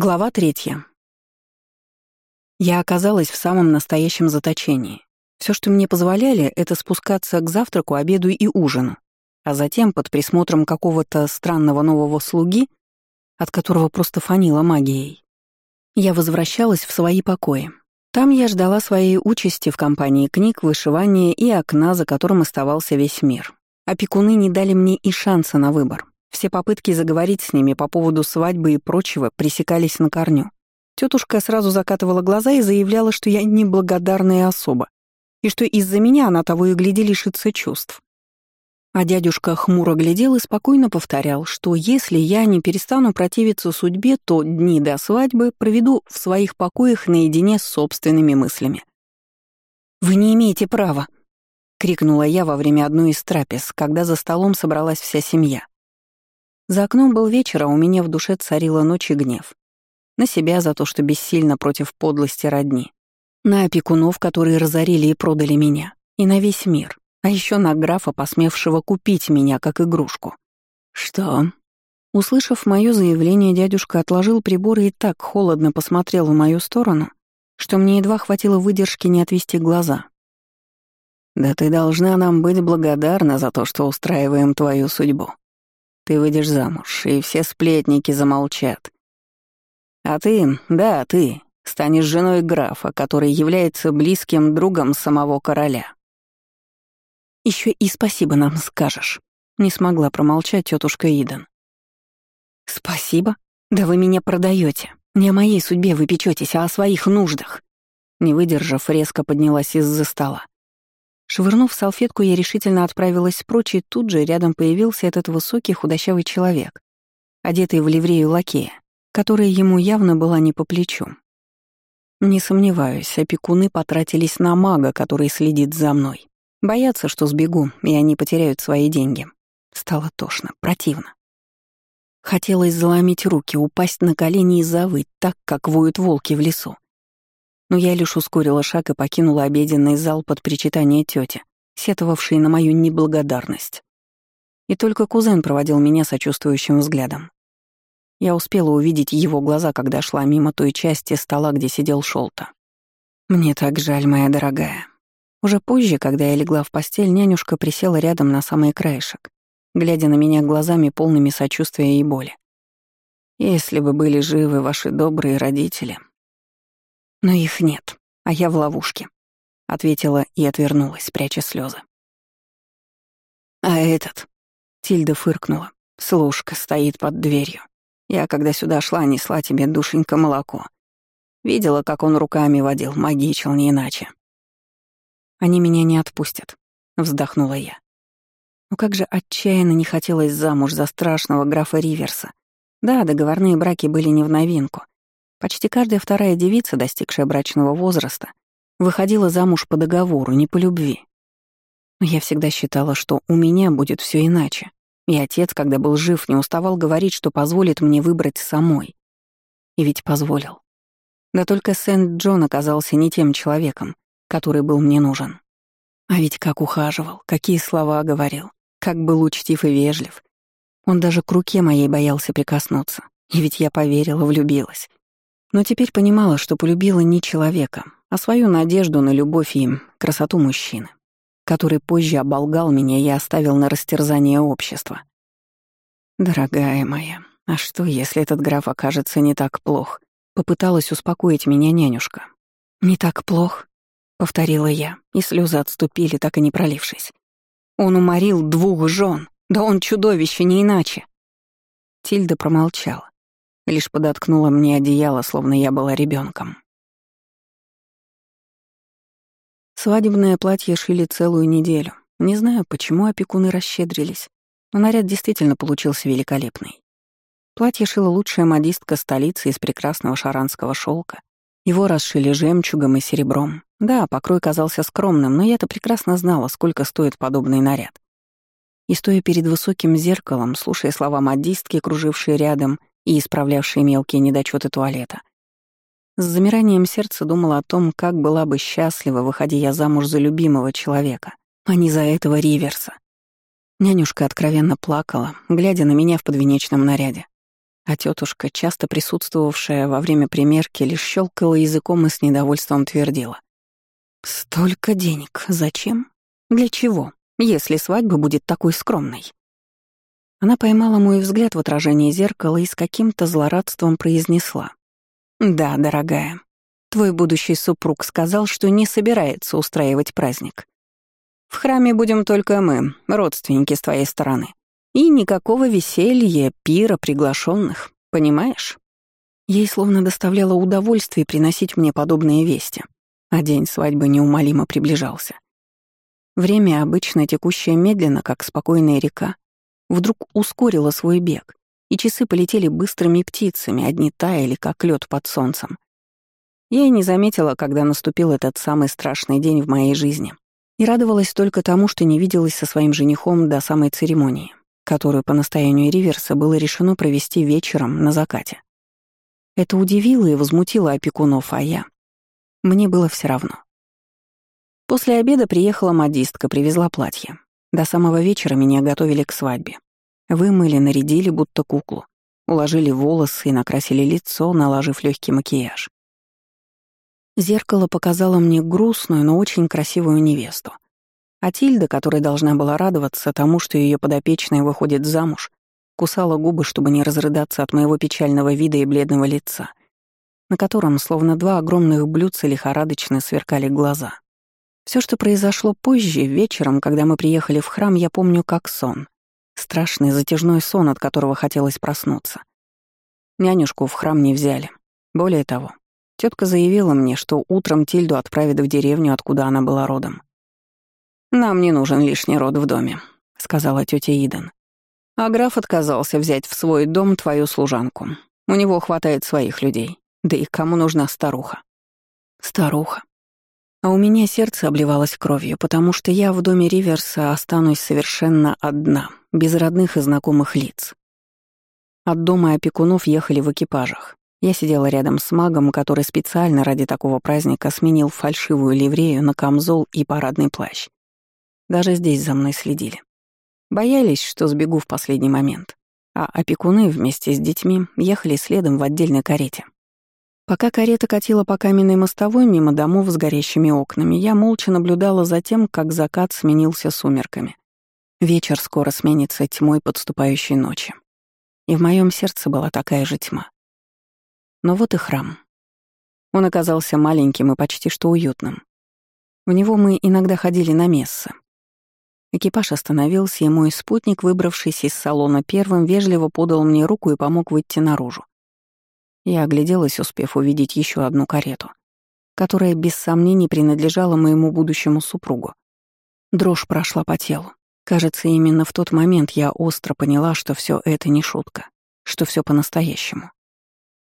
Глава третья. Я оказалась в самом настоящем заточении. Все, что мне позволяли, это спускаться к завтраку, обеду и ужину, а затем под присмотром какого-то странного нового слуги, от которого просто фанила магией, я возвращалась в свои покои. Там я ждала своей участи в компании книг, вышивания и окна, за которым оставался весь мир. Опекуны не дали мне и шанса на выбор. Все попытки заговорить с ними по поводу свадьбы и прочего пресекались на корню. Тетушка сразу закатывала глаза и заявляла, что я неблагодарная особа, и что из-за меня она того и гляди лишится чувств. А дядюшка хмуро глядел и спокойно повторял, что если я не перестану противиться судьбе, то дни до свадьбы проведу в своих покоях наедине с собственными мыслями. «Вы не имеете права!» — крикнула я во время одной из трапез, когда за столом собралась вся семья. За окном был вечер, а у меня в душе царила ночь и гнев. На себя за то, что бессильно против подлости родни. На опекунов, которые разорили и продали меня. И на весь мир. А еще на графа, посмевшего купить меня как игрушку. «Что?» Услышав мое заявление, дядюшка отложил приборы и так холодно посмотрел в мою сторону, что мне едва хватило выдержки не отвести глаза. «Да ты должна нам быть благодарна за то, что устраиваем твою судьбу. Ты выйдешь замуж, и все сплетники замолчат. А ты, да, ты, станешь женой графа, который является близким другом самого короля. Еще и спасибо нам скажешь. Не смогла промолчать тетушка Иден. Спасибо? Да вы меня продаете. Не о моей судьбе вы печетесь, а о своих нуждах. Не выдержав, резко поднялась из-за стола. Швырнув салфетку, я решительно отправилась прочь, и тут же рядом появился этот высокий худощавый человек, одетый в ливрею лакея, которая ему явно была не по плечу. Не сомневаюсь, опекуны потратились на мага, который следит за мной. Боятся, что сбегу, и они потеряют свои деньги. Стало тошно, противно. Хотелось заломить руки, упасть на колени и завыть, так, как воют волки в лесу но я лишь ускорила шаг и покинула обеденный зал под причитание тети, сетовавшей на мою неблагодарность. И только кузен проводил меня сочувствующим взглядом. Я успела увидеть его глаза, когда шла мимо той части стола, где сидел Шолта. «Мне так жаль, моя дорогая». Уже позже, когда я легла в постель, нянюшка присела рядом на самый краешек, глядя на меня глазами полными сочувствия и боли. «Если бы были живы ваши добрые родители, но их нет, а я в ловушке, ответила и отвернулась, пряча слезы. А этот, Тильда фыркнула. Служка стоит под дверью. Я, когда сюда шла, несла тебе, душенька, молоко. Видела, как он руками водил, магичил не иначе. Они меня не отпустят, вздохнула я. Но как же отчаянно не хотелось замуж за страшного графа Риверса. Да, договорные браки были не в новинку, Почти каждая вторая девица, достигшая брачного возраста, выходила замуж по договору, не по любви. Но я всегда считала, что у меня будет все иначе. И отец, когда был жив, не уставал говорить, что позволит мне выбрать самой. И ведь позволил. Да только Сент-Джон оказался не тем человеком, который был мне нужен. А ведь как ухаживал, какие слова говорил, как был учтив и вежлив. Он даже к руке моей боялся прикоснуться. И ведь я поверила, влюбилась. Но теперь понимала, что полюбила не человека, а свою надежду на любовь и красоту мужчины, который позже оболгал меня и оставил на растерзание общества. «Дорогая моя, а что, если этот граф окажется не так плох?» Попыталась успокоить меня нянюшка. «Не так плох?» — повторила я, и слезы отступили, так и не пролившись. «Он уморил двух жен, да он чудовище, не иначе!» Тильда промолчала, Лишь подоткнула мне одеяло, словно я была ребенком. Свадебное платье шили целую неделю. Не знаю, почему опекуны расщедрились, но наряд действительно получился великолепный. Платье шила лучшая модистка столицы из прекрасного шаранского шелка. Его расшили жемчугом и серебром. Да, покрой казался скромным, но я-то прекрасно знала, сколько стоит подобный наряд. И стоя перед высоким зеркалом, слушая слова модистки, кружившие рядом, и исправлявшие мелкие недочеты туалета. С замиранием сердца думала о том, как была бы счастлива, выходя я замуж за любимого человека, а не за этого Риверса. Нянюшка откровенно плакала, глядя на меня в подвенечном наряде. а тетушка, часто присутствовавшая во время примерки, лишь щелкала языком и с недовольством твердила. «Столько денег. Зачем? Для чего, если свадьба будет такой скромной?» Она поймала мой взгляд в отражении зеркала и с каким-то злорадством произнесла. «Да, дорогая, твой будущий супруг сказал, что не собирается устраивать праздник. В храме будем только мы, родственники с твоей стороны. И никакого веселья, пира, приглашенных, понимаешь? Ей словно доставляло удовольствие приносить мне подобные вести, а день свадьбы неумолимо приближался. Время, обычно текущее медленно, как спокойная река, вдруг ускорило свой бег, и часы полетели быстрыми птицами, одни таяли, как лед под солнцем. Я и не заметила, когда наступил этот самый страшный день в моей жизни, и радовалась только тому, что не виделась со своим женихом до самой церемонии которую по настоянию Риверса было решено провести вечером на закате. Это удивило и возмутило опекунов, а я... Мне было все равно. После обеда приехала модистка, привезла платье. До самого вечера меня готовили к свадьбе. Вымыли, нарядили, будто куклу. Уложили волосы и накрасили лицо, наложив легкий макияж. Зеркало показало мне грустную, но очень красивую невесту — а Тильда, которая должна была радоваться тому, что ее подопечная выходит замуж, кусала губы, чтобы не разрыдаться от моего печального вида и бледного лица, на котором, словно два огромных блюдца, лихорадочно сверкали глаза. Все, что произошло позже, вечером, когда мы приехали в храм, я помню как сон. Страшный затяжной сон, от которого хотелось проснуться. Нянюшку в храм не взяли. Более того, тетка заявила мне, что утром Тильду отправят в деревню, откуда она была родом. «Нам не нужен лишний род в доме», — сказала тетя Иден. А граф отказался взять в свой дом твою служанку. У него хватает своих людей. Да и кому нужна старуха? Старуха. А у меня сердце обливалось кровью, потому что я в доме Риверса останусь совершенно одна, без родных и знакомых лиц. От дома опекунов ехали в экипажах. Я сидела рядом с магом, который специально ради такого праздника сменил фальшивую ливрею на камзол и парадный плащ. Даже здесь за мной следили. Боялись, что сбегу в последний момент, а опекуны вместе с детьми ехали следом в отдельной карете. Пока карета катила по каменной мостовой мимо домов с горящими окнами, я молча наблюдала за тем, как закат сменился сумерками. Вечер скоро сменится тьмой подступающей ночи. И в моем сердце была такая же тьма. Но вот и храм. Он оказался маленьким и почти что уютным. В него мы иногда ходили на мессы, Экипаж остановился, и мой спутник, выбравшись из салона первым, вежливо подал мне руку и помог выйти наружу. Я огляделась, успев увидеть еще одну карету, которая без сомнений принадлежала моему будущему супругу. Дрожь прошла по телу. Кажется, именно в тот момент я остро поняла, что все это не шутка, что все по-настоящему.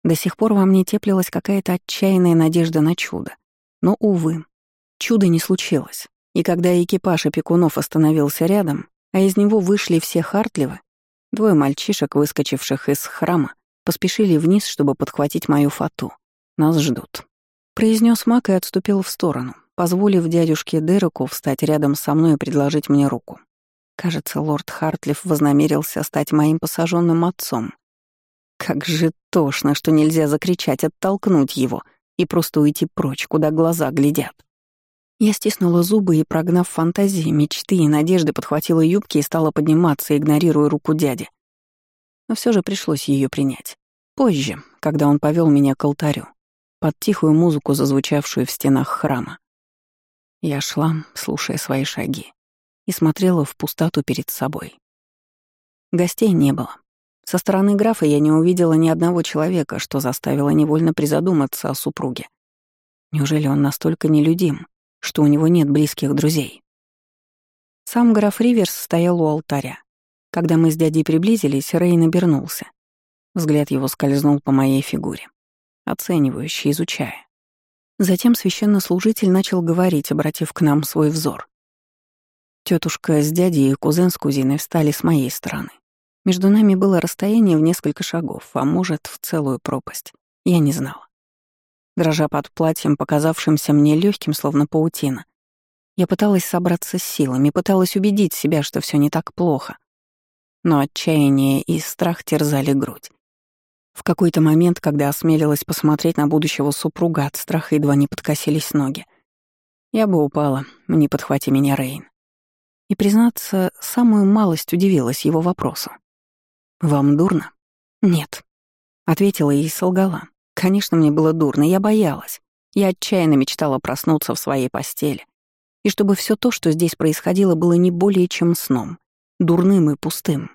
До сих пор во мне теплилась какая-то отчаянная надежда на чудо. Но, увы, чуда не случилось. И когда экипаж опекунов остановился рядом, а из него вышли все Хартливы, двое мальчишек, выскочивших из храма, поспешили вниз, чтобы подхватить мою фату. Нас ждут. Произнес Мак и отступил в сторону, позволив дядюшке Дереку встать рядом со мной и предложить мне руку. Кажется, лорд Хартлиф вознамерился стать моим посаженным отцом. Как же тошно, что нельзя закричать, оттолкнуть его и просто уйти прочь, куда глаза глядят. Я стиснула зубы и, прогнав фантазии, мечты и надежды, подхватила юбки и стала подниматься, игнорируя руку дяди. Но все же пришлось ее принять. Позже, когда он повел меня к алтарю, под тихую музыку, зазвучавшую в стенах храма. Я шла, слушая свои шаги, и смотрела в пустоту перед собой. Гостей не было. Со стороны графа я не увидела ни одного человека, что заставило невольно призадуматься о супруге. Неужели он настолько нелюдим, что у него нет близких друзей. Сам граф Риверс стоял у алтаря. Когда мы с дядей приблизились, Рейн обернулся. Взгляд его скользнул по моей фигуре, оценивающе, изучая. Затем священнослужитель начал говорить, обратив к нам свой взор. Тетушка с дядей и кузен с кузиной встали с моей стороны. Между нами было расстояние в несколько шагов, а может, в целую пропасть. Я не знала дрожа под платьем, показавшимся мне легким, словно паутина. Я пыталась собраться с силами, пыталась убедить себя, что все не так плохо. Но отчаяние и страх терзали грудь. В какой-то момент, когда осмелилась посмотреть на будущего супруга, от страха едва не подкосились ноги. Я бы упала, не подхвати меня, Рейн. И, признаться, самую малость удивилась его вопросу. «Вам дурно?» «Нет», — ответила и солгала. «Конечно, мне было дурно, я боялась. Я отчаянно мечтала проснуться в своей постели. И чтобы все то, что здесь происходило, было не более чем сном, дурным и пустым.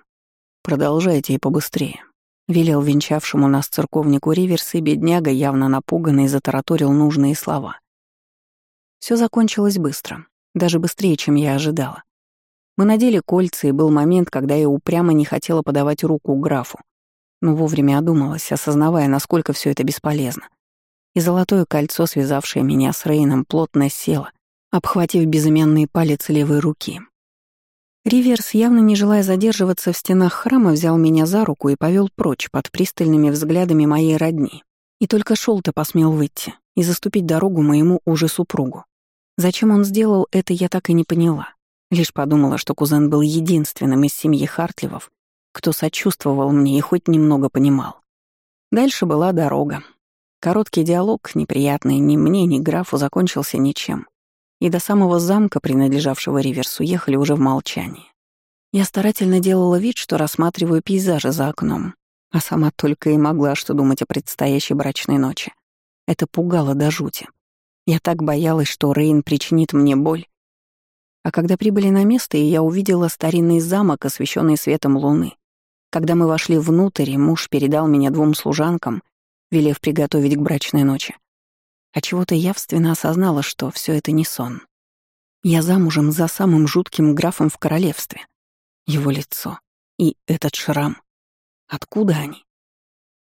Продолжайте и побыстрее. Велел венчавшему нас церковнику Риверс, и бедняга, явно напуганный, затараторил нужные слова. Все закончилось быстро, даже быстрее, чем я ожидала. Мы надели кольца, и был момент, когда я упрямо не хотела подавать руку графу, но вовремя одумалась, осознавая, насколько все это бесполезно и золотое кольцо, связавшее меня с Рейном, плотно село, обхватив безымянный палец левой руки. Риверс, явно не желая задерживаться в стенах храма, взял меня за руку и повел прочь под пристальными взглядами моей родни. И только шел-то посмел выйти и заступить дорогу моему уже супругу. Зачем он сделал это, я так и не поняла. Лишь подумала, что кузен был единственным из семьи Хартливов, кто сочувствовал мне и хоть немного понимал. Дальше была дорога, Короткий диалог, неприятный ни мне, ни графу, закончился ничем. И до самого замка, принадлежавшего Риверсу, ехали уже в молчании. Я старательно делала вид, что рассматриваю пейзажи за окном, а сама только и могла что думать о предстоящей брачной ночи. Это пугало до жути. Я так боялась, что Рейн причинит мне боль. А когда прибыли на место, и я увидела старинный замок, освещенный светом луны, когда мы вошли внутрь, муж передал меня двум служанкам, велев приготовить к брачной ночи. А чего-то явственно осознала, что все это не сон. Я замужем за самым жутким графом в королевстве. Его лицо и этот шрам. Откуда они?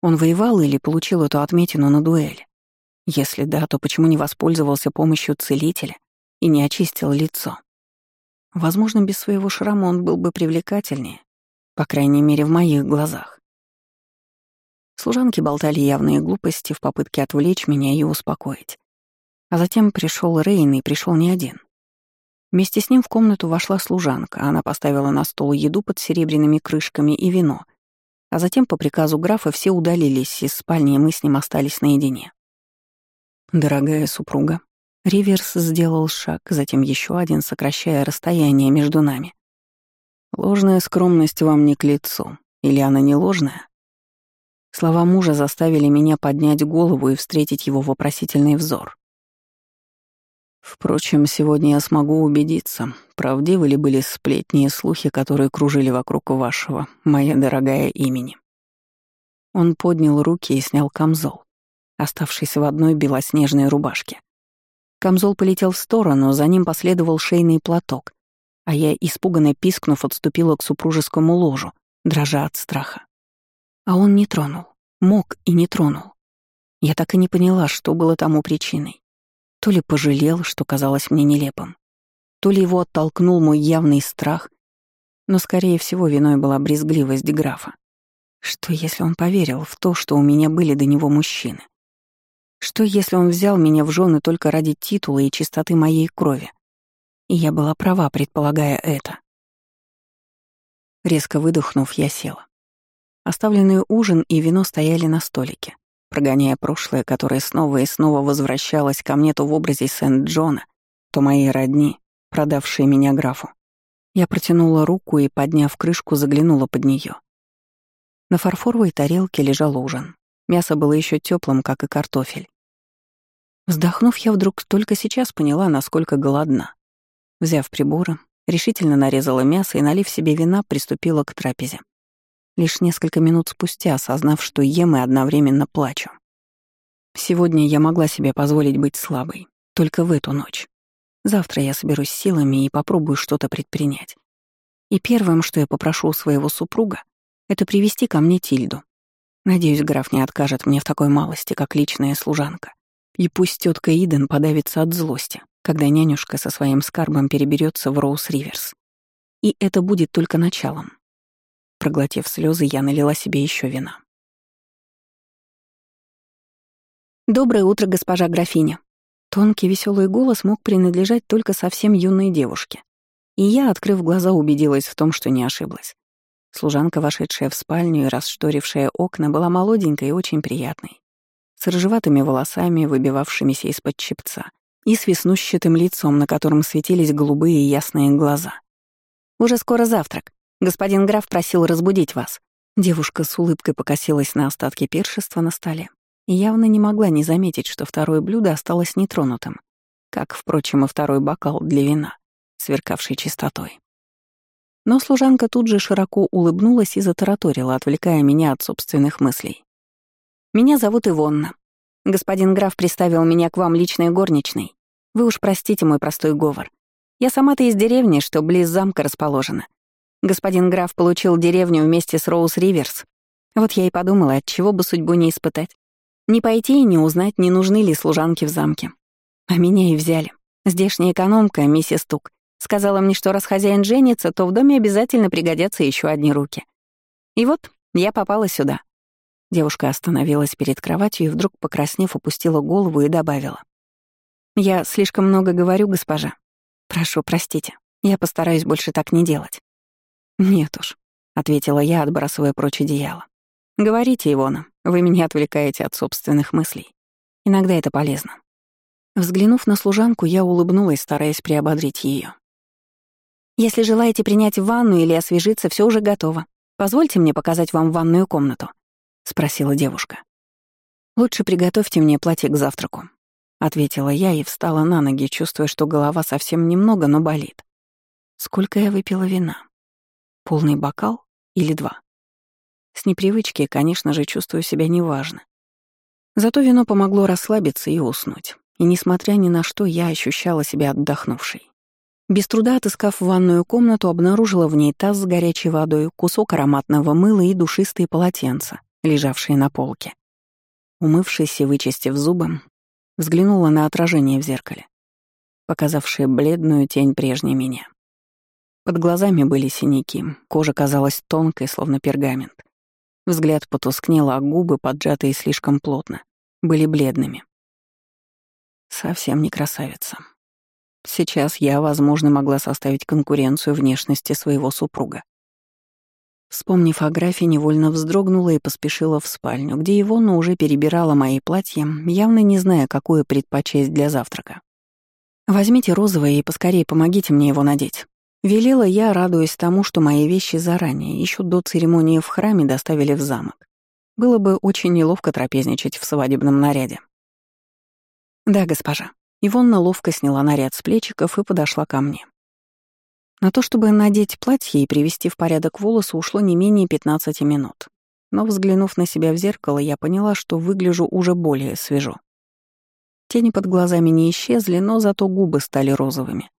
Он воевал или получил эту отметину на дуэли? Если да, то почему не воспользовался помощью целителя и не очистил лицо? Возможно, без своего шрама он был бы привлекательнее, по крайней мере, в моих глазах. Служанки болтали явные глупости в попытке отвлечь меня и успокоить. А затем пришел Рейн и пришел не один. Вместе с ним в комнату вошла служанка. Она поставила на стол еду под серебряными крышками и вино. А затем по приказу графа все удалились из спальни, и мы с ним остались наедине. «Дорогая супруга», Риверс сделал шаг, затем еще один, сокращая расстояние между нами. «Ложная скромность вам не к лицу. Или она не ложная?» Слова мужа заставили меня поднять голову и встретить его вопросительный взор. Впрочем, сегодня я смогу убедиться, правдивы ли были сплетни и слухи, которые кружили вокруг вашего, моя дорогая имени. Он поднял руки и снял камзол, оставшись в одной белоснежной рубашке. Камзол полетел в сторону, за ним последовал шейный платок, а я, испуганно пискнув, отступила к супружескому ложу, дрожа от страха. А он не тронул. Мог и не тронул. Я так и не поняла, что было тому причиной. То ли пожалел, что казалось мне нелепым, то ли его оттолкнул мой явный страх, но, скорее всего, виной была брезгливость графа. Что, если он поверил в то, что у меня были до него мужчины? Что, если он взял меня в жены только ради титула и чистоты моей крови? И я была права, предполагая это. Резко выдохнув, я села. Оставленный ужин и вино стояли на столике, прогоняя прошлое, которое снова и снова возвращалось ко мне то в образе Сент-Джона, то моей родни, продавшие меня графу. Я протянула руку и, подняв крышку, заглянула под нее. На фарфоровой тарелке лежал ужин. Мясо было еще теплым, как и картофель. Вздохнув, я вдруг только сейчас поняла, насколько голодна. Взяв приборы, решительно нарезала мясо и, налив себе вина, приступила к трапезе лишь несколько минут спустя, осознав, что ем и одновременно плачу. Сегодня я могла себе позволить быть слабой, только в эту ночь. Завтра я соберусь силами и попробую что-то предпринять. И первым, что я попрошу у своего супруга, это привести ко мне Тильду. Надеюсь, граф не откажет мне в такой малости, как личная служанка. И пусть тетка Иден подавится от злости, когда нянюшка со своим скарбом переберется в Роуз-Риверс. И это будет только началом. Проглотив слезы, я налила себе еще вина. «Доброе утро, госпожа графиня». Тонкий веселый голос мог принадлежать только совсем юной девушке. И я, открыв глаза, убедилась в том, что не ошиблась. Служанка, вошедшая в спальню и расшторившая окна, была молоденькой и очень приятной, с рыжеватыми волосами, выбивавшимися из-под чепца, и с веснущатым лицом, на котором светились голубые и ясные глаза. «Уже скоро завтрак. Господин граф просил разбудить вас». Девушка с улыбкой покосилась на остатки пиршества на столе и явно не могла не заметить, что второе блюдо осталось нетронутым, как, впрочем, и второй бокал для вина, сверкавший чистотой. Но служанка тут же широко улыбнулась и затараторила, отвлекая меня от собственных мыслей. «Меня зовут Ивонна. Господин граф приставил меня к вам личной горничной. Вы уж простите мой простой говор. Я сама-то из деревни, что близ замка расположена. Господин граф получил деревню вместе с Роуз Риверс. Вот я и подумала, от чего бы судьбу не испытать. Не пойти и не узнать, не нужны ли служанки в замке. А меня и взяли. Здешняя экономка, миссис Тук, Сказала мне, что раз хозяин женится, то в доме обязательно пригодятся еще одни руки. И вот я попала сюда. Девушка остановилась перед кроватью и вдруг, покраснев, опустила голову и добавила. «Я слишком много говорю, госпожа. Прошу, простите. Я постараюсь больше так не делать». «Нет уж», — ответила я, отбрасывая прочь одеяло. «Говорите, Ивона, вы меня отвлекаете от собственных мыслей. Иногда это полезно». Взглянув на служанку, я улыбнулась, стараясь приободрить ее. Если желаете принять ванну или освежиться, все уже готово. Позвольте мне показать вам ванную комнату», — спросила девушка. «Лучше приготовьте мне платье к завтраку», — ответила я и встала на ноги, чувствуя, что голова совсем немного, но болит. Сколько я выпила вина? Полный бокал или два? С непривычки, конечно же, чувствую себя неважно. Зато вино помогло расслабиться и уснуть. И несмотря ни на что, я ощущала себя отдохнувшей. Без труда отыскав ванную комнату, обнаружила в ней таз с горячей водой, кусок ароматного мыла и душистые полотенца, лежавшие на полке. Умывшись и вычистив зубы, взглянула на отражение в зеркале, показавшее бледную тень прежней меня. Под глазами были синяки, кожа казалась тонкой, словно пергамент. Взгляд потускнел, а губы, поджатые слишком плотно, были бледными. Совсем не красавица. Сейчас я, возможно, могла составить конкуренцию внешности своего супруга. Вспомнив о графе, невольно вздрогнула и поспешила в спальню, где Ивонна уже перебирала мои платья, явно не зная, какое предпочесть для завтрака. «Возьмите розовое и поскорее помогите мне его надеть». Велела я, радуясь тому, что мои вещи заранее, еще до церемонии в храме, доставили в замок. Было бы очень неловко трапезничать в свадебном наряде. «Да, госпожа», Ивонна ловко сняла наряд с плечиков и подошла ко мне. На то, чтобы надеть платье и привести в порядок волосы, ушло не менее 15 минут. Но, взглянув на себя в зеркало, я поняла, что выгляжу уже более свежо. Тени под глазами не исчезли, но зато губы стали розовыми,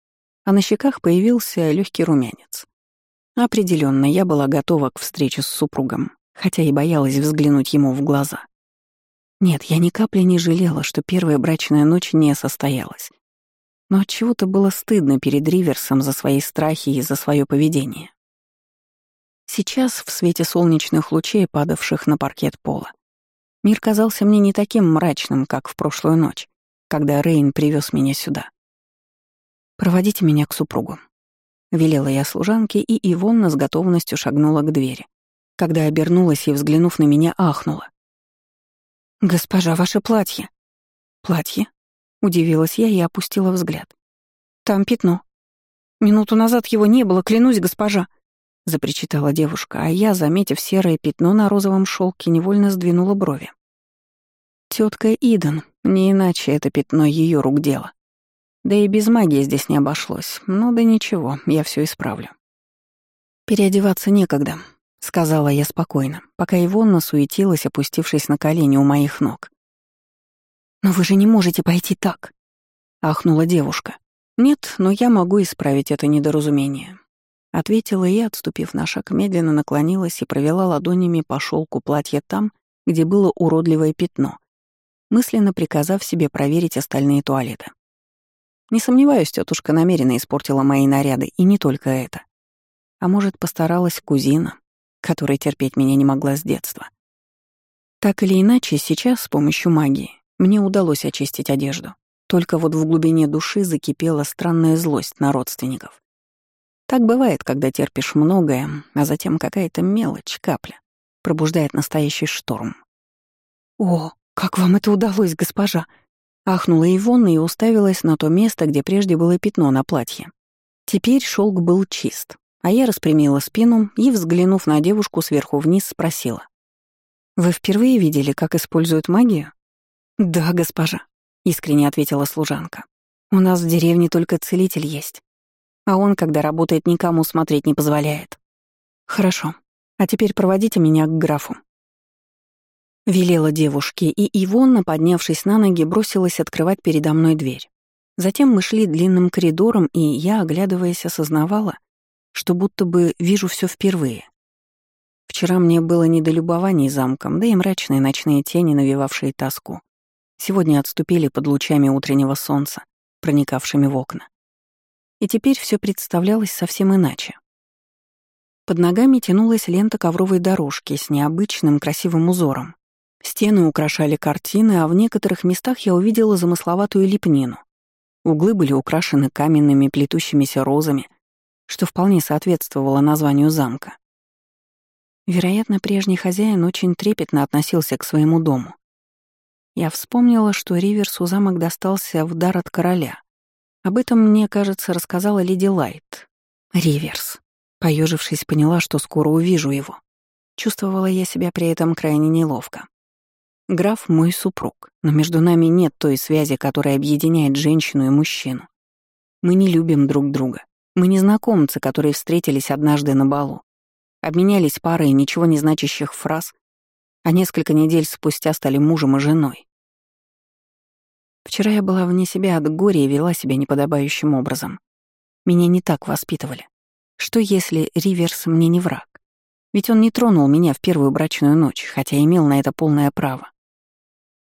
а на щеках появился легкий румянец. Определенно, я была готова к встрече с супругом, хотя и боялась взглянуть ему в глаза. Нет, я ни капли не жалела, что первая брачная ночь не состоялась. Но от чего то было стыдно перед Риверсом за свои страхи и за свое поведение. Сейчас, в свете солнечных лучей, падавших на паркет пола, мир казался мне не таким мрачным, как в прошлую ночь, когда Рейн привез меня сюда. «Проводите меня к супругу», — велела я служанке, и Ивонна с готовностью шагнула к двери. Когда обернулась и, взглянув на меня, ахнула. «Госпожа, ваше платье». «Платье?» — удивилась я и опустила взгляд. «Там пятно. Минуту назад его не было, клянусь, госпожа», — запричитала девушка, а я, заметив серое пятно на розовом шелке, невольно сдвинула брови. Тетка Иден, не иначе это пятно ее рук дело. Да и без магии здесь не обошлось. Ну да ничего, я все исправлю. Переодеваться некогда, — сказала я спокойно, пока Ивонна суетилась, опустившись на колени у моих ног. «Но вы же не можете пойти так!» — ахнула девушка. «Нет, но я могу исправить это недоразумение», — ответила и, отступив на шаг, медленно наклонилась и провела ладонями по шелку платья там, где было уродливое пятно, мысленно приказав себе проверить остальные туалеты. Не сомневаюсь, тетушка намеренно испортила мои наряды, и не только это. А может, постаралась кузина, которой терпеть меня не могла с детства. Так или иначе, сейчас с помощью магии мне удалось очистить одежду. Только вот в глубине души закипела странная злость на родственников. Так бывает, когда терпишь многое, а затем какая-то мелочь, капля, пробуждает настоящий шторм. «О, как вам это удалось, госпожа!» Ахнула Ивонна и уставилась на то место, где прежде было пятно на платье. Теперь шелк был чист, а я распрямила спину и, взглянув на девушку сверху вниз, спросила. «Вы впервые видели, как используют магию?» «Да, госпожа», — искренне ответила служанка. «У нас в деревне только целитель есть, а он, когда работает, никому смотреть не позволяет». «Хорошо, а теперь проводите меня к графу». Велела девушке, и Ивонна, поднявшись на ноги, бросилась открывать передо мной дверь. Затем мы шли длинным коридором, и я, оглядываясь, осознавала, что будто бы вижу все впервые. Вчера мне было недолюбований замком, да и мрачные ночные тени, навевавшие тоску. Сегодня отступили под лучами утреннего солнца, проникавшими в окна. И теперь все представлялось совсем иначе. Под ногами тянулась лента ковровой дорожки с необычным красивым узором. Стены украшали картины, а в некоторых местах я увидела замысловатую лепнину. Углы были украшены каменными плетущимися розами, что вполне соответствовало названию замка. Вероятно, прежний хозяин очень трепетно относился к своему дому. Я вспомнила, что Риверсу замок достался в дар от короля. Об этом, мне кажется, рассказала леди Лайт. Риверс. Поежившись, поняла, что скоро увижу его. Чувствовала я себя при этом крайне неловко. Граф — мой супруг, но между нами нет той связи, которая объединяет женщину и мужчину. Мы не любим друг друга. Мы незнакомцы, которые встретились однажды на балу. Обменялись парой ничего не значащих фраз, а несколько недель спустя стали мужем и женой. Вчера я была вне себя от горя и вела себя неподобающим образом. Меня не так воспитывали. Что если Риверс мне не враг? Ведь он не тронул меня в первую брачную ночь, хотя имел на это полное право.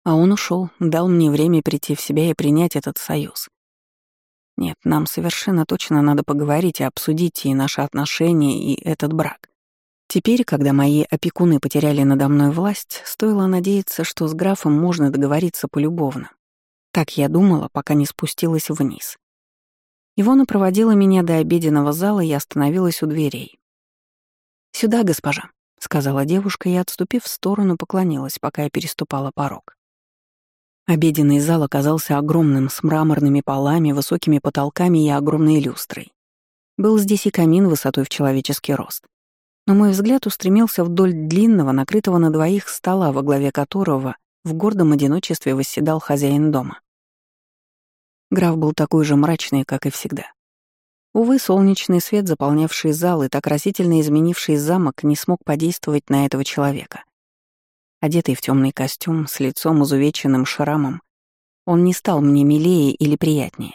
А он ушел, дал мне время прийти в себя и принять этот союз. Нет, нам совершенно точно надо поговорить и обсудить и наши отношения, и этот брак. Теперь, когда мои опекуны потеряли надо мной власть, стоило надеяться, что с графом можно договориться полюбовно. Так я думала, пока не спустилась вниз. Ивона проводила меня до обеденного зала и остановилась у дверей. «Сюда, госпожа», — сказала девушка и, отступив в сторону, поклонилась, пока я переступала порог. Обеденный зал оказался огромным, с мраморными полами, высокими потолками и огромной люстрой. Был здесь и камин высотой в человеческий рост. Но мой взгляд устремился вдоль длинного, накрытого на двоих стола, во главе которого в гордом одиночестве восседал хозяин дома. Граф был такой же мрачный, как и всегда. Увы, солнечный свет, заполнявший зал и так разительно изменивший замок, не смог подействовать на этого человека. Одетый в темный костюм, с лицом изувеченным шрамом, он не стал мне милее или приятнее.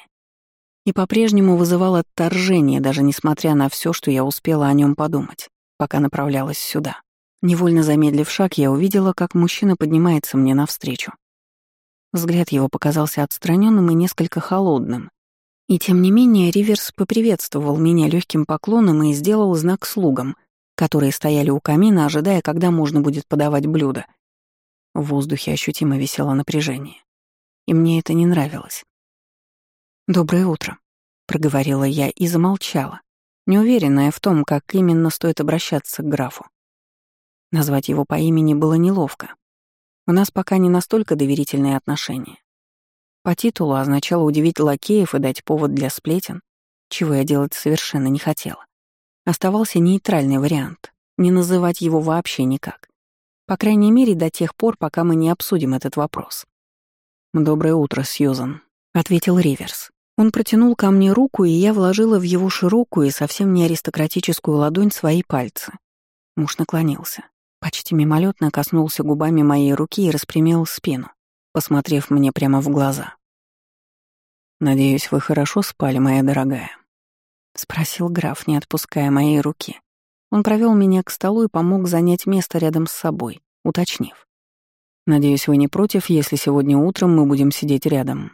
И по-прежнему вызывал отторжение, даже несмотря на все, что я успела о нем подумать, пока направлялась сюда. Невольно замедлив шаг, я увидела, как мужчина поднимается мне навстречу. Взгляд его показался отстраненным и несколько холодным. И тем не менее Риверс поприветствовал меня легким поклоном и сделал знак слугам, которые стояли у камина, ожидая, когда можно будет подавать блюдо — в воздухе ощутимо висело напряжение. И мне это не нравилось. «Доброе утро», — проговорила я и замолчала, неуверенная в том, как именно стоит обращаться к графу. Назвать его по имени было неловко. У нас пока не настолько доверительные отношения. По титулу означало удивить лакеев и дать повод для сплетен, чего я делать совершенно не хотела. Оставался нейтральный вариант — не называть его вообще никак. По крайней мере, до тех пор, пока мы не обсудим этот вопрос. «Доброе утро, Сьюзан», — ответил Риверс. Он протянул ко мне руку, и я вложила в его широкую и совсем не аристократическую ладонь свои пальцы. Муж наклонился. Почти мимолетно коснулся губами моей руки и распрямил спину, посмотрев мне прямо в глаза. «Надеюсь, вы хорошо спали, моя дорогая?» — спросил граф, не отпуская моей руки. Он провел меня к столу и помог занять место рядом с собой, уточнив. «Надеюсь, вы не против, если сегодня утром мы будем сидеть рядом.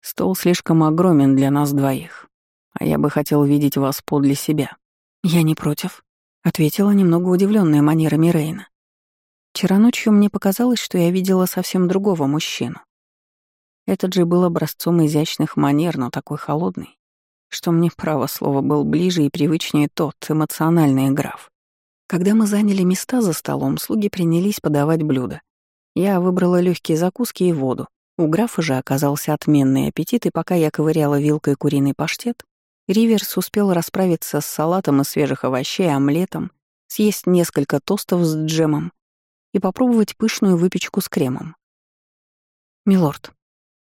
Стол слишком огромен для нас двоих, а я бы хотел видеть вас подле себя». «Я не против», — ответила немного удивленная манерами Рейна. Вчера ночью мне показалось, что я видела совсем другого мужчину. Этот же был образцом изящных манер, но такой холодный. Что мне, право слово, был ближе и привычнее тот, эмоциональный граф. Когда мы заняли места за столом, слуги принялись подавать блюда. Я выбрала легкие закуски и воду. У графа же оказался отменный аппетит, и пока я ковыряла вилкой куриный паштет, Риверс успел расправиться с салатом из свежих овощей, омлетом, съесть несколько тостов с джемом и попробовать пышную выпечку с кремом. «Милорд», —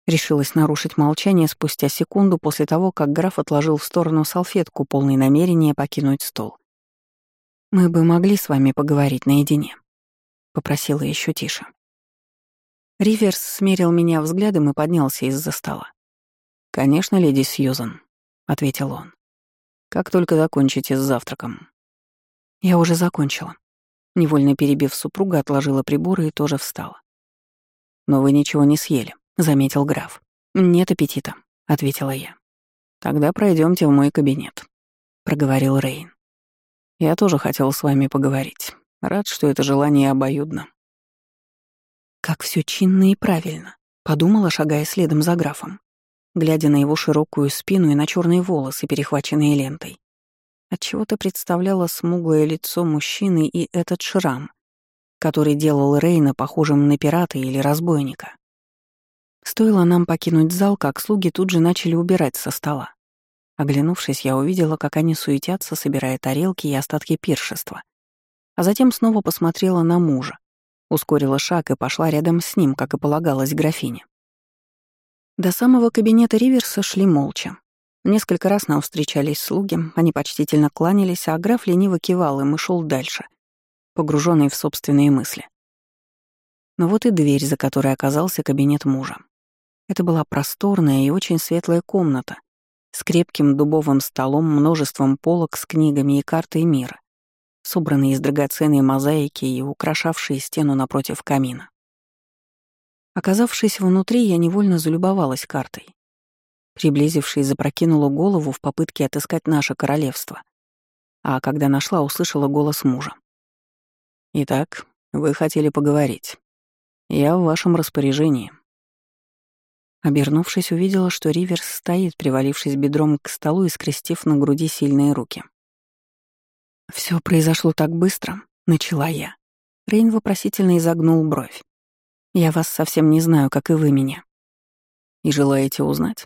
решилась нарушить молчание спустя секунду после того, как граф отложил в сторону салфетку, полный намерения покинуть стол. «Мы бы могли с вами поговорить наедине», — попросила еще тише. Риверс смерил меня взглядом и поднялся из-за стола. «Конечно, леди Сьюзан», — ответил он. «Как только закончите с завтраком». Я уже закончила. Невольно перебив супруга, отложила приборы и тоже встала. «Но вы ничего не съели», — заметил граф. «Нет аппетита», — ответила я. «Тогда пройдемте в мой кабинет», — проговорил Рейн. «Я тоже хотел с вами поговорить. Рад, что это желание обоюдно». Как все чинно и правильно, подумала, шагая следом за графом, глядя на его широкую спину и на черные волосы, перехваченные лентой. Отчего-то представляла смуглое лицо мужчины и этот шрам, который делал Рейна похожим на пирата или разбойника. Стоило нам покинуть зал, как слуги тут же начали убирать со стола. Оглянувшись, я увидела, как они суетятся, собирая тарелки и остатки пиршества. А затем снова посмотрела на мужа, ускорила шаг и пошла рядом с ним, как и полагалось графине. До самого кабинета Риверса шли молча. Несколько раз нам встречались слуги, они почтительно кланялись, а граф лениво кивал им и шел дальше, погруженный в собственные мысли. Но вот и дверь, за которой оказался кабинет мужа. Это была просторная и очень светлая комната с крепким дубовым столом, множеством полок с книгами и картой мира, собранные из драгоценной мозаики и украшавшие стену напротив камина. Оказавшись внутри, я невольно залюбовалась картой. Приблизившись, запрокинула голову в попытке отыскать наше королевство. А когда нашла, услышала голос мужа. «Итак, вы хотели поговорить. Я в вашем распоряжении». Обернувшись, увидела, что Риверс стоит, привалившись бедром к столу и скрестив на груди сильные руки. Все произошло так быстро», — начала я. Рейн вопросительно изогнул бровь. «Я вас совсем не знаю, как и вы меня». «И желаете узнать?»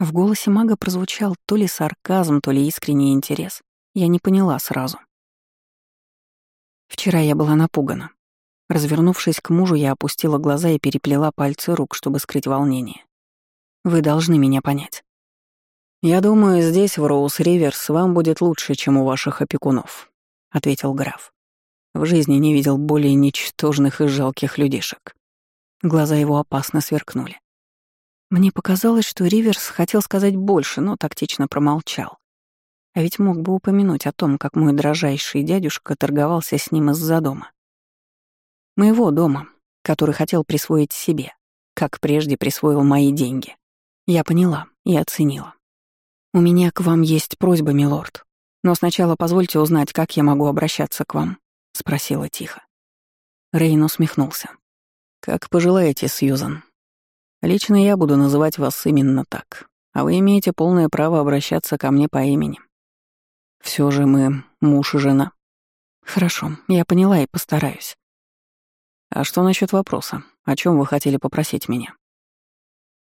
В голосе мага прозвучал то ли сарказм, то ли искренний интерес. Я не поняла сразу. Вчера я была напугана. Развернувшись к мужу, я опустила глаза и переплела пальцы рук, чтобы скрыть волнение. Вы должны меня понять. «Я думаю, здесь, в Роуз-Риверс, вам будет лучше, чем у ваших опекунов», — ответил граф. В жизни не видел более ничтожных и жалких людишек. Глаза его опасно сверкнули. Мне показалось, что Риверс хотел сказать больше, но тактично промолчал. А ведь мог бы упомянуть о том, как мой дрожайший дядюшка торговался с ним из-за дома. Моего дома, который хотел присвоить себе, как прежде присвоил мои деньги. Я поняла и оценила. «У меня к вам есть просьба, милорд. Но сначала позвольте узнать, как я могу обращаться к вам», — спросила тихо. Рейн усмехнулся. «Как пожелаете, Сьюзан», Лично я буду называть вас именно так, а вы имеете полное право обращаться ко мне по имени. Все же мы муж и жена. Хорошо, я поняла и постараюсь. А что насчет вопроса? О чем вы хотели попросить меня?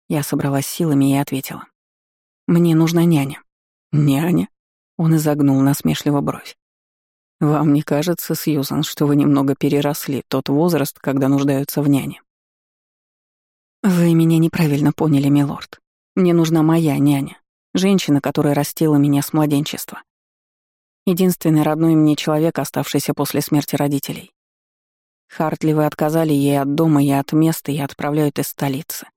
Я собралась силами и ответила. Мне нужна няня. Няня? Он изогнул насмешливо бровь. Вам не кажется, Сьюзан, что вы немного переросли тот возраст, когда нуждаются в няне? «Вы меня неправильно поняли, милорд. Мне нужна моя няня, женщина, которая растила меня с младенчества. Единственный родной мне человек, оставшийся после смерти родителей. Хартли вы отказали ей от дома и от места и отправляют из столицы.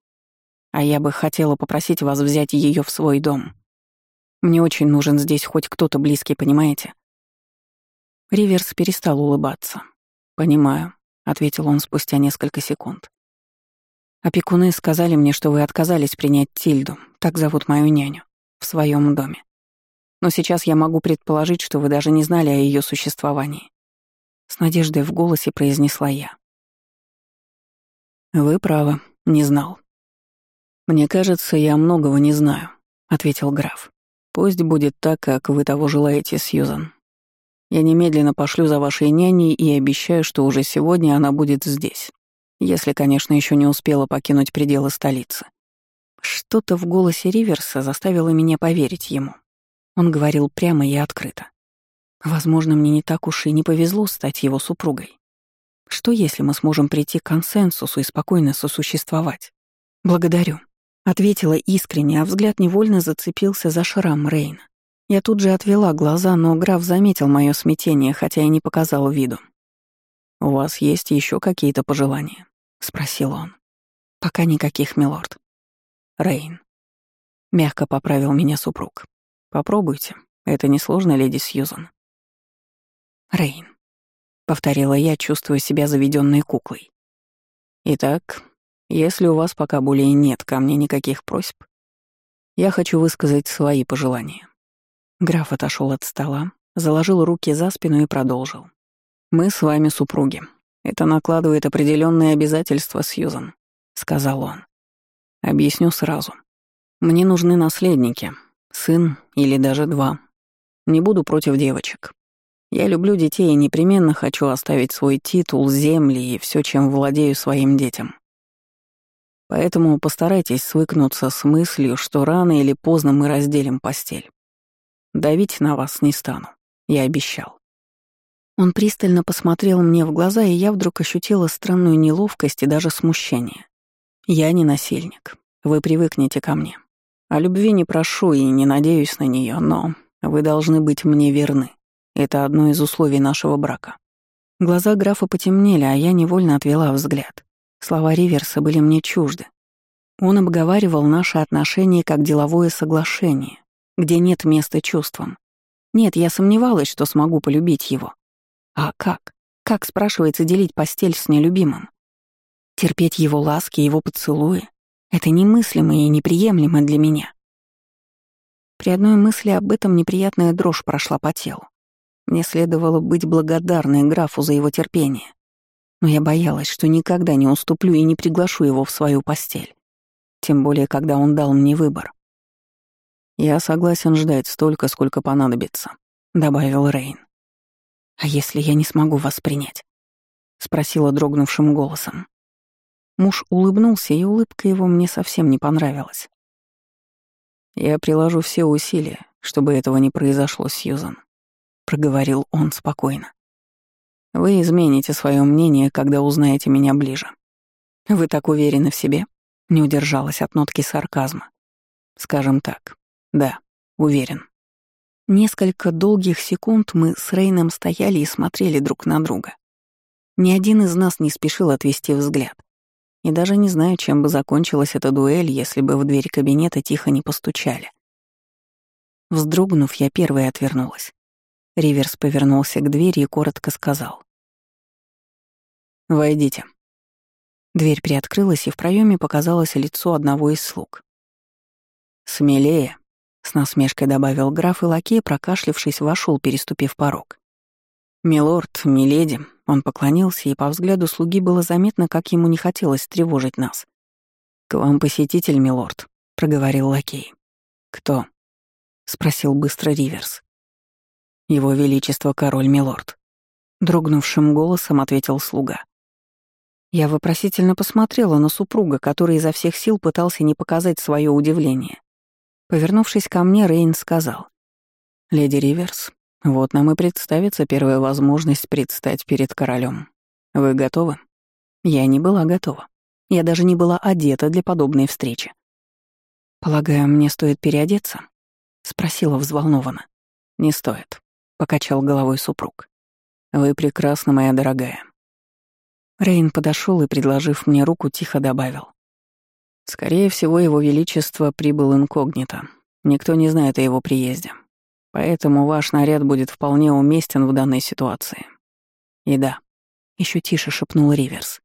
А я бы хотела попросить вас взять ее в свой дом. Мне очень нужен здесь хоть кто-то близкий, понимаете?» Риверс перестал улыбаться. «Понимаю», — ответил он спустя несколько секунд. Опекуны сказали мне, что вы отказались принять Тильду, так зовут мою няню, в своем доме. Но сейчас я могу предположить, что вы даже не знали о ее существовании. С надеждой в голосе произнесла я. Вы правы, не знал. Мне кажется, я многого не знаю, ответил граф. Пусть будет так, как вы того желаете, Сьюзан. Я немедленно пошлю за вашей няней и обещаю, что уже сегодня она будет здесь. Если, конечно, еще не успела покинуть пределы столицы. Что-то в голосе Риверса заставило меня поверить ему. Он говорил прямо и открыто. Возможно, мне не так уж и не повезло стать его супругой. Что если мы сможем прийти к консенсусу и спокойно сосуществовать? Благодарю. Ответила искренне, а взгляд невольно зацепился за шрам Рейна. Я тут же отвела глаза, но граф заметил мое смятение, хотя и не показал виду. «У вас есть еще какие-то пожелания?» — спросил он. «Пока никаких, милорд». «Рейн». Мягко поправил меня супруг. «Попробуйте. Это несложно, леди Сьюзан». «Рейн», — повторила я, чувствуя себя заведенной куклой. «Итак, если у вас пока более нет ко мне никаких просьб, я хочу высказать свои пожелания». Граф отошел от стола, заложил руки за спину и продолжил. «Мы с вами супруги. Это накладывает определенные обязательства, Сьюзан», — сказал он. «Объясню сразу. Мне нужны наследники, сын или даже два. Не буду против девочек. Я люблю детей и непременно хочу оставить свой титул, земли и все, чем владею своим детям. Поэтому постарайтесь свыкнуться с мыслью, что рано или поздно мы разделим постель. Давить на вас не стану, я обещал. Он пристально посмотрел мне в глаза, и я вдруг ощутила странную неловкость и даже смущение. Я не насильник, вы привыкнете ко мне. О любви не прошу и не надеюсь на нее, но вы должны быть мне верны. Это одно из условий нашего брака. Глаза графа потемнели, а я невольно отвела взгляд. Слова Риверса были мне чужды. Он обговаривал наши отношения как деловое соглашение, где нет места чувствам. Нет, я сомневалась, что смогу полюбить его. А как? Как, спрашивается, делить постель с нелюбимым? Терпеть его ласки, его поцелуи — это немыслимо и неприемлемо для меня. При одной мысли об этом неприятная дрожь прошла по телу. Мне следовало быть благодарной графу за его терпение. Но я боялась, что никогда не уступлю и не приглашу его в свою постель. Тем более, когда он дал мне выбор. «Я согласен ждать столько, сколько понадобится», — добавил Рейн. «А если я не смогу вас принять?» — спросила дрогнувшим голосом. Муж улыбнулся, и улыбка его мне совсем не понравилась. «Я приложу все усилия, чтобы этого не произошло, Сьюзан. — проговорил он спокойно. «Вы измените свое мнение, когда узнаете меня ближе. Вы так уверены в себе?» — не удержалась от нотки сарказма. «Скажем так, да, уверен». Несколько долгих секунд мы с Рейном стояли и смотрели друг на друга. Ни один из нас не спешил отвести взгляд. И даже не знаю, чем бы закончилась эта дуэль, если бы в дверь кабинета тихо не постучали. Вздрогнув, я первой отвернулась. Риверс повернулся к двери и коротко сказал. «Войдите». Дверь приоткрылась, и в проеме показалось лицо одного из слуг. «Смелее», — с насмешкой добавил граф, и лакей, прокашлившись, вошел, переступив порог. «Милорд, миледи», — он поклонился, и по взгляду слуги было заметно, как ему не хотелось тревожить нас. «К вам посетитель, милорд», — проговорил лакей. «Кто?» — спросил быстро Риверс. «Его Величество король Милорд», — дрогнувшим голосом ответил слуга. Я вопросительно посмотрела на супруга, который изо всех сил пытался не показать свое удивление. Повернувшись ко мне, Рейн сказал. «Леди Риверс, вот нам и представится первая возможность предстать перед королем. Вы готовы?» Я не была готова. Я даже не была одета для подобной встречи. «Полагаю, мне стоит переодеться?» — спросила взволнованно. «Не стоит», — покачал головой супруг. «Вы прекрасна, моя дорогая». Рейн подошел и, предложив мне руку, тихо добавил. «Скорее всего, его величество прибыл инкогнито. Никто не знает о его приезде. Поэтому ваш наряд будет вполне уместен в данной ситуации. И да, еще тише шепнул Риверс.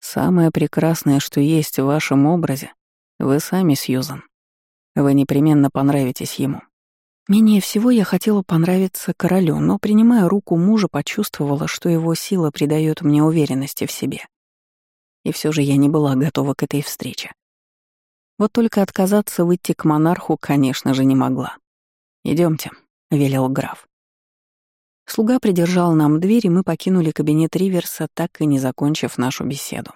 Самое прекрасное, что есть в вашем образе, вы сами, Сьюзан. Вы непременно понравитесь ему. Менее всего я хотела понравиться королю, но, принимая руку мужа, почувствовала, что его сила придает мне уверенности в себе. И все же я не была готова к этой встрече. Вот только отказаться выйти к монарху, конечно же, не могла. Идемте, велел граф. Слуга придержал нам дверь, и мы покинули кабинет Риверса, так и не закончив нашу беседу.